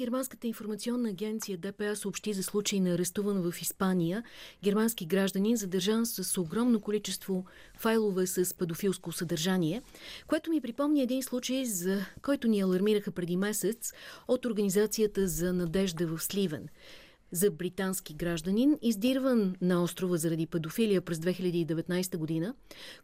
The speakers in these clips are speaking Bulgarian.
германската информационна агенция ДПА съобщи за случай на арестуван в Испания. Германски гражданин, задържан с огромно количество файлове с педофилско съдържание, което ми припомни един случай, за който ни алармираха преди месец от Организацията за надежда в Сливен. За британски гражданин, издирван на острова заради педофилия през 2019 година,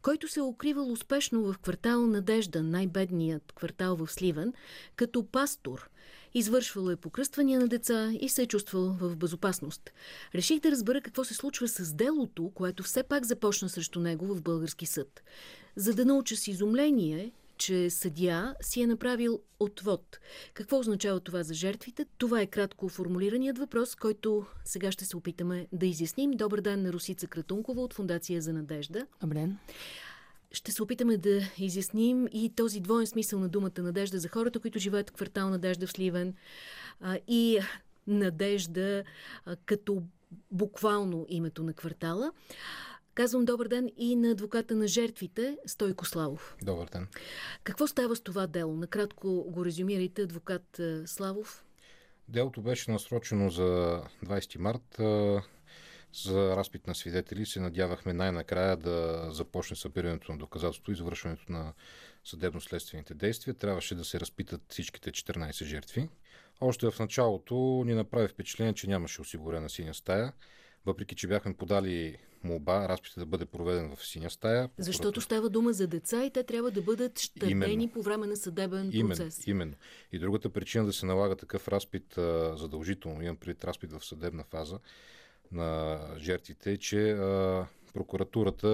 който се е укривал успешно в квартал Надежда, най-бедният квартал в Сливен, като пастор. Извършвал е покръствания на деца и се е чувствал в безопасност. Реших да разбера какво се случва с делото, което все пак започна срещу него в български съд. За да науча с изумление че съдия си е направил отвод. Какво означава това за жертвите? Това е кратко формулираният въпрос, който сега ще се опитаме да изясним. Добър ден на Русица Кратункова от Фундация за надежда. Добре. Ще се опитаме да изясним и този двоен смисъл на думата надежда за хората, които живеят в квартал Надежда в Сливен а, и надежда а, като буквално името на квартала. Казвам добър ден и на адвоката на жертвите Стойко Славов. Добър ден. Какво става с това дело? Накратко го резюмирайте, адвокат Славов. Делото беше насрочено за 20 март за разпит на свидетели. Се надявахме най-накрая да започне събирането на доказателство и завършването на съдебно-следствените действия. Трябваше да се разпитат всичките 14 жертви. Още в началото ни направи впечатление, че нямаше осигурена синя стая въпреки че бяхме подали молба разпита да бъде проведен в синя стая. Защото става дума за деца и те трябва да бъдат щадени по време на съдебен именно, процес. Именно. И другата причина да се налага такъв разпит задължително, имам пред разпит в съдебна фаза на жертвите, че а, прокуратурата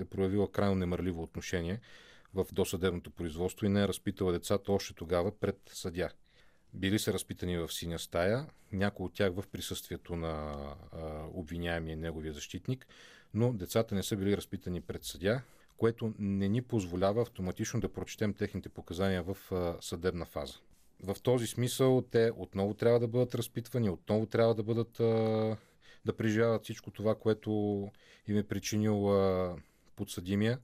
е проявила крайно немърливо отношение в досъдебното производство и не е разпитала децата още тогава пред съдя. Били са разпитани в синя стая, някои от тях в присъствието на а, обвиняемия неговия защитник, но децата не са били разпитани пред съдя, което не ни позволява автоматично да прочетем техните показания в а, съдебна фаза. В този смисъл те отново трябва да бъдат разпитвани, отново трябва да бъдат а, да преживяват всичко това, което им е причинил а, подсъдимия,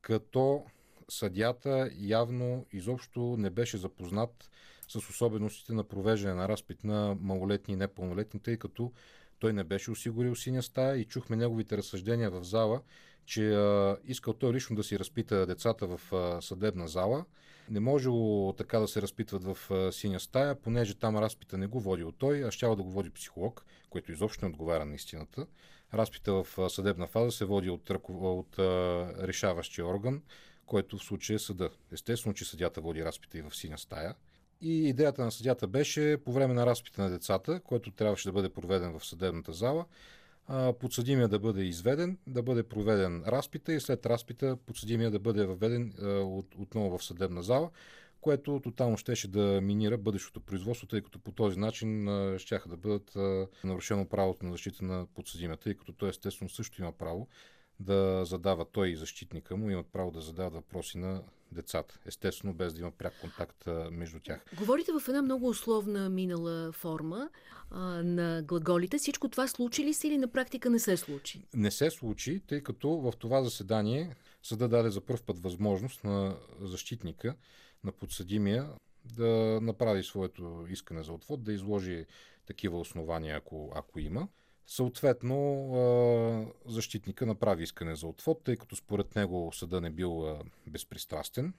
като съдята явно изобщо не беше запознат с особеностите на провеждане на разпит на малолетни и непълнолетни, тъй като той не беше осигурил синя стая и чухме неговите разсъждения в зала, че а, искал той лично да си разпита децата в а, съдебна зала. Не можело така да се разпитват в а, синя стая, понеже там разпита не го водил той, а щял да го води психолог, който изобщо не отговаря на истината. Разпита в а, съдебна фаза се води от, от а, решаващия орган, който в случая е съда. Естествено, че съдята води разпита и в синя стая. И идеята на съдята беше по време на разпита на децата, който трябваше да бъде проведен в съдебната зала, подсъдимия да бъде изведен, да бъде проведен разпита и след разпита подсъдимия да бъде въведен отново в съдебна зала, което тотално щеше да минира бъдещото производство, тъй като по този начин ще да бъдат нарушено правото на защита на подсъдимия, тъй като той естествено също има право да задава той и защитника му, имат право да задават въпроси на децата. Естествено, без да има пряк контакт между тях. Говорите в една много условна минала форма а, на глаголите. Всичко това случи ли се или на практика не се случи? Не се случи, тъй като в това заседание съда даде за първ път възможност на защитника, на подсъдимия, да направи своето искане за отвод, да изложи такива основания, ако, ако има. Съответно, защитника направи искане за отвод, тъй като според него съда не бил безпристрастен,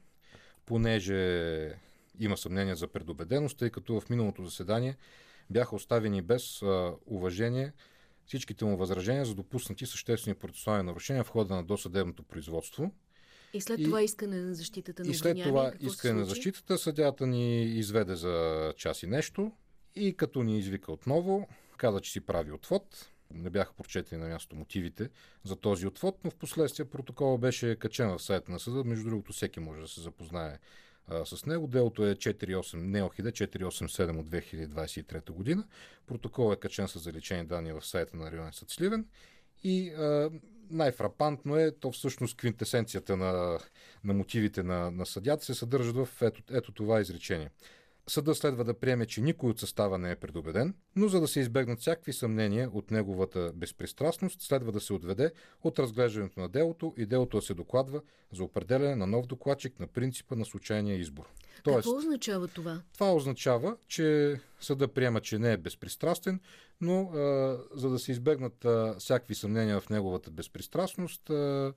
понеже има съмнение за предубеденост, тъй като в миналото заседание бяха оставени без уважение всичките му възражения за допуснати съществени процесуални нарушения в хода на досъдебното производство. И след и, това искане на защитата на И след това искане на защитата съдята ни изведе за час и нещо и като ни извика отново, каза, че си прави отвод. Не бяха прочетени на място мотивите за този отвод, но в последствие протокола беше качен в сайта на съда. Между другото, всеки може да се запознае а, с него. Делото е 48, Неохиде 487 от 2023 година. Протокол е качен с заличени данни в сайта на районен съд Сливен. И а, най-фрапантно е, то всъщност квинтесенцията на, на мотивите на, на съдята се съдържат в ето, ето това изречение. Съда следва да приеме, че никой от състава не е предубеден, но за да се избегнат всякакви съмнения от неговата безпристрастност, следва да се отведе от разглеждането на делото и делото да се докладва за определяне на нов докладчик на принципа на случайния избор. Тоест, Какво означава това? Това означава, че съда приема, че не е безпристрастен, но а, за да се избегнат а, всякакви съмнения в неговата безпристрастност, а,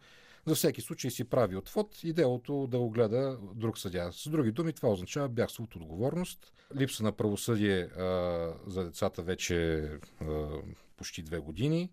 за всеки случай си прави отвод и делото да го гледа друг съдя. С други думи, това означава бягство от отговорност, липса на правосъдие а, за децата вече а, почти две години.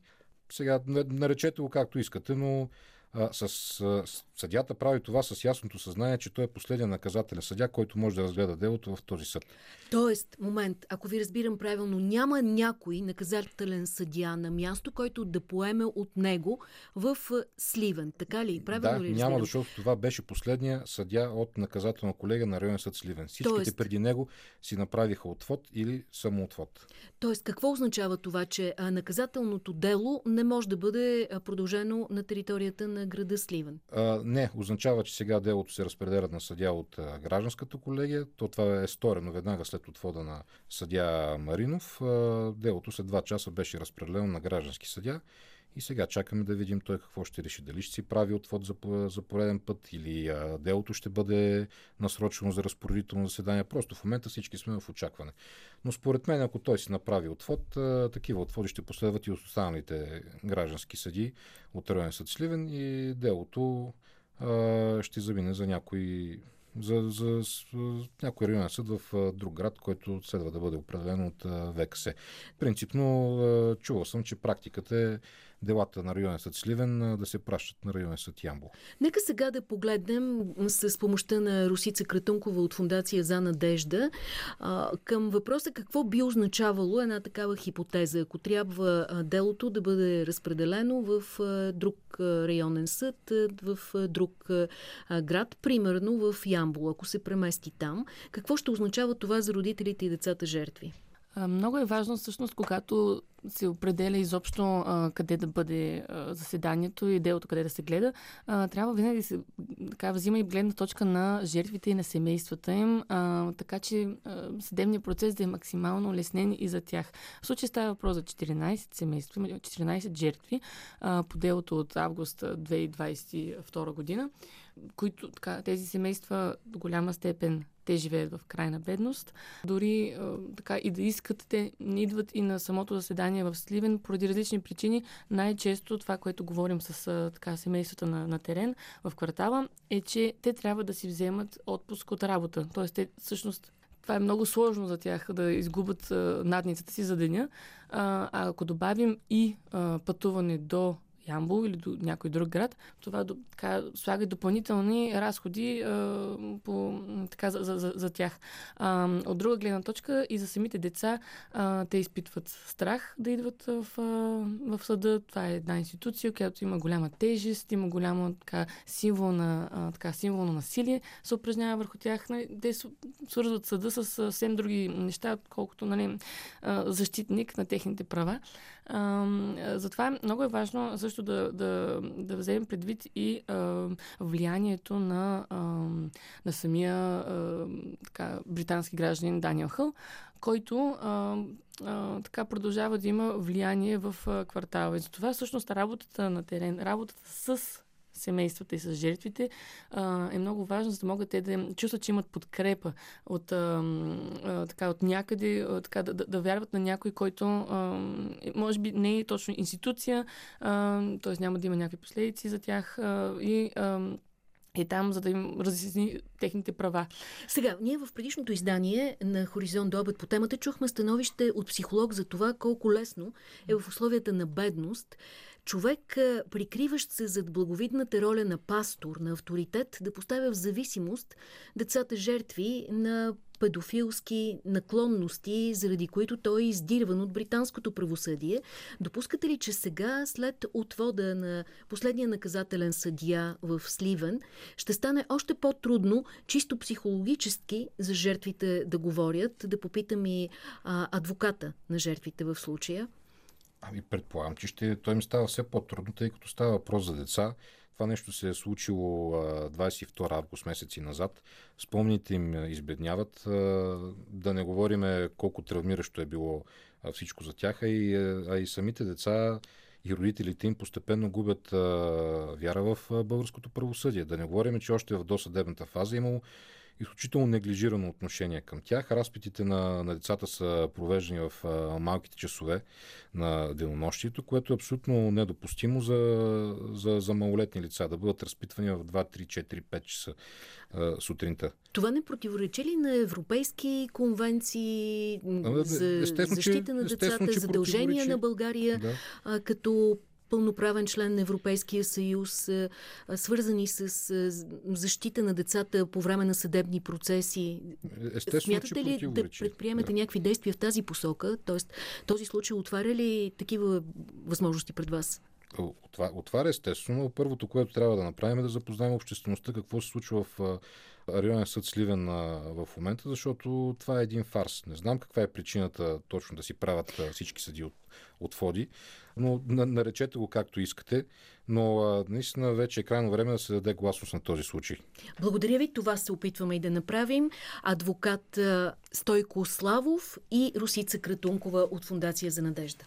Сега наречете го както искате, но а, с, а, съдята прави това с ясното съзнание, че той е последен наказателен съдя, който може да разгледа делото в този съд. Тоест, момент, ако ви разбирам правилно, няма някой наказателен съдя на място, който да поеме от него в Сливен. Така ли? Правилно да, ли няма, защото това беше последния съдя от наказателна колега на районен съд Сливен. Всичките Тоест... преди него си направиха отвод или самоотвод. Тоест, какво означава това, че наказателното дело не може да бъде продължено на територията на града Сливен? А, не, означава, че сега делото се разпределя на съдя от гражданската колегия. То това е сторено веднага след отвода на съдя Маринов. Делото след два часа беше разпределено на граждански съдя. И сега чакаме да видим той какво ще реши. Дали ще си прави отвод за, за пореден път или а, делото ще бъде насрочено за разпоредително заседание. Просто в момента всички сме в очакване. Но според мен, ако той си направи отвод, а, такива отводи ще последват и от останалите граждански съди от районен съд Сливен и делото ще замине за някой за, за, за някой районен съд в друг град, който следва да бъде определен от ВКС. Принципно чувал съм, че практиката е делата на районен съд Сливен да се пращат на районен съд Ямбол. Нека сега да погледнем с помощта на Русица Кратункова от Фундация за надежда към въпроса какво би означавало една такава хипотеза, ако трябва делото да бъде разпределено в друг районен съд, в друг град, примерно в Ямбол, ако се премести там. Какво ще означава това за родителите и децата жертви? Много е важно всъщност, когато се определя изобщо а, къде да бъде а, заседанието и делото къде да се гледа, а, трябва винаги се така, взима и гледна точка на жертвите и на семействата им, а, така че а, съдебният процес да е максимално леснен и за тях. В случай става въпрос за 14 семейства, 14 жертви а, по делото от август 2022 година, които така, тези семейства до голяма степен те живеят в крайна бедност. Дори така и да искат, те не идват и на самото заседание в Сливен поради различни причини. Най-често това, което говорим с а, така, семействата на, на терен в квартала, е, че те трябва да си вземат отпуск от работа. Тоест, те всъщност това е много сложно за тях да изгубят надницата си за деня. А, а ако добавим и а, пътуване до Ямбул или до някой друг град, това така, слага допълнителни разходи а, по, така, за, за, за, за тях. А, от друга гледна точка и за самите деца а, те изпитват страх да идват в, в съда. Това е една институция, която има голяма тежест, има голямо така, символ на, а, така, символ на насилие, се упражнява върху тях. Те свързват съда с съвсем други неща, колкото нали, защитник на техните права. А, затова много е важно също да, да, да вземем предвид и а, влиянието на, а, на самия а, така, британски гражданин Даниел Хъл, който а, а, така продължава да има влияние в а, квартала. И затова всъщност работата на терен, работата с семействата и с жертвите, а, е много важно, за да могат те да чувстват, че имат подкрепа от, а, а, така, от някъде, а, така, да, да, да вярват на някой, който а, може би не е точно институция, т.е. няма да има някакви последици за тях а, и а, е там, за да им разясни техните права. Сега, ние в предишното издание на Хоризонт до обед по темата чухме становище от психолог за това колко лесно е в условията на бедност човек, прикриващ се зад благовидната роля на пастор, на авторитет, да поставя в зависимост децата жертви на педофилски наклонности, заради които той е издирван от британското правосъдие. Допускате ли, че сега, след отвода на последния наказателен съдия в Сливен, ще стане още по-трудно, чисто психологически, за жертвите да говорят? Да попитам и а, адвоката на жертвите в случая. Ами предполагам, че ще, той ми става все по-трудно, тъй като става въпрос за деца. Това нещо се е случило 22 август месеци назад. Спомните им избедняват. Да не говорим колко травмиращо е било всичко за тях, а и, а и самите деца и родителите им постепенно губят а, вяра в българското правосъдие. Да не говорим, че още в досъдебната фаза е имало изключително неглижирано отношение към тях. Разпитите на, на децата са провеждани в а, малките часове на денонощието, което е абсолютно недопустимо за, за, за малолетни лица, да бъдат разпитвани в 2, 3, 4, 5 часа а, сутринта. Това не противоречи ли на европейски конвенции за защита на децата, задължения на България да. а, като пълноправен член на Европейския съюз, свързани с защита на децата по време на съдебни процеси. Естествено, Смятате ли да предприемете да. някакви действия в тази посока? Тоест, този случай отваря ли такива възможности пред вас? Отваря естествено. Първото, което трябва да направим е да запознаем обществеността какво се случва в районен съд Сливен в момента, защото това е един фарс. Не знам каква е причината точно да си правят всички съди от, отводи, но наречете го както искате. Но наистина вече е крайно време да се даде гласност на този случай. Благодаря ви. Това се опитваме и да направим. Адвокат Стойко Славов и Русица Кратункова от Фундация за надежда.